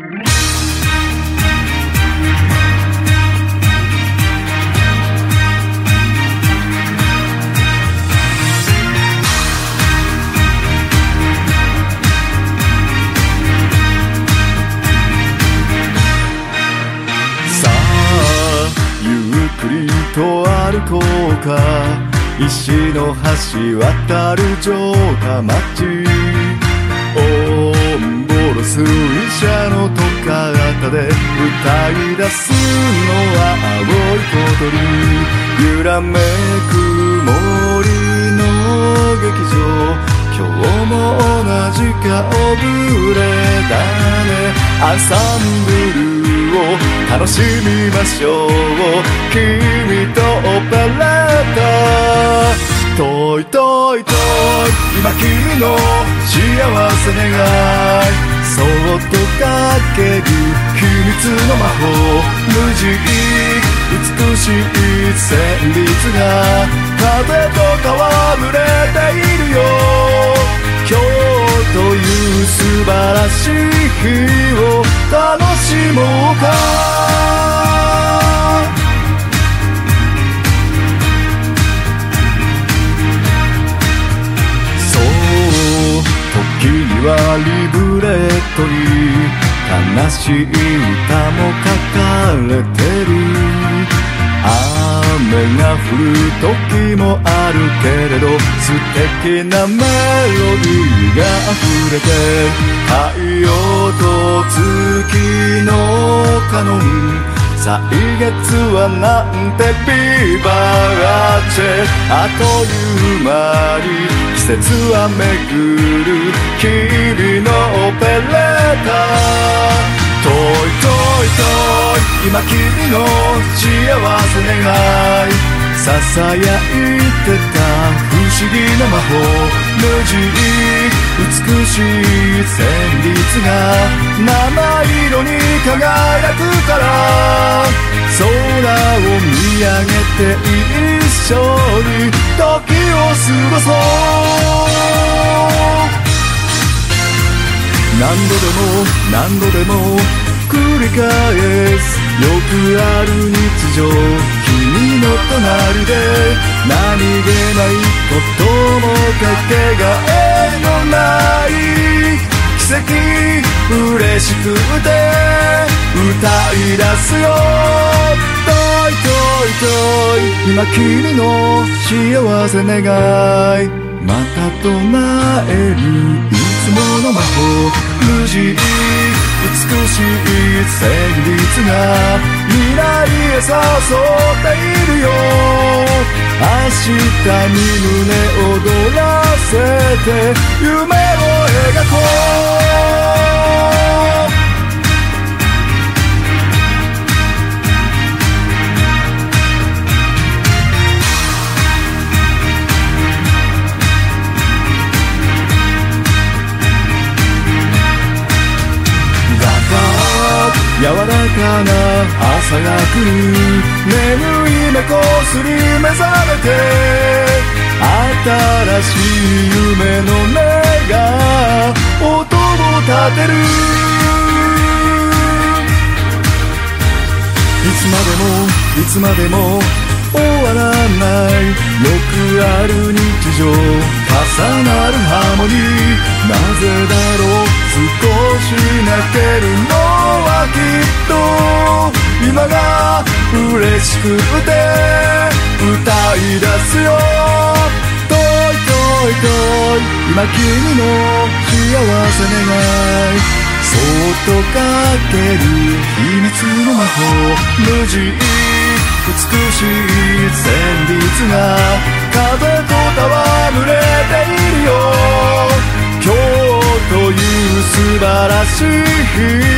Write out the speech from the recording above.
さあゆっくりと歩こうか。石の橋渡る城下町。で歌い出すのは青い小鳥揺らめく森の劇場今日も同じ顔ぶれだねアンサンブルを楽しみましょう君とオペラータ遠い遠い遠い今君の幸せ願いそっとかける秘密の魔法無慈美しい旋律が風と戯れているよ今日という素晴らしい日を楽しもうかリブレットに悲しい歌も書かれてる。雨が降る時もあるけれど素敵なメロディーが溢れて太陽と月のカノン。歳月はなんてビバーチェあっという間に季節は巡る君のオペレーター。遠い遠い遠い今君の幸せ願い。ささやいてた不思議な魔法。無慈美しい旋律が七色に輝くから空を見上げて一緒に時を過ごそう何度でも何度でも繰り返す。よくある日常君の隣で何気ないこともかけがえ嬉しくて歌い出すよ。遠い遠い遠い今君の幸せ願い。また唱えるいつもの魔法無慈美しい旋律が未来へ誘っているよ。明日に胸躍らせて夢を描こう。かな朝が来る眠い目こすり目覚めて新しい夢の音が音を立てる。いつまでもいつまでも終わらない。よくある日常。重なるハーモニー。なぜだろう。しくて歌い出すよ。遠い遠い遠い今君の幸せ願い。そっとかける秘密の魔法。無慈美しい旋律が風と戯れているよ。今日という素晴らしい日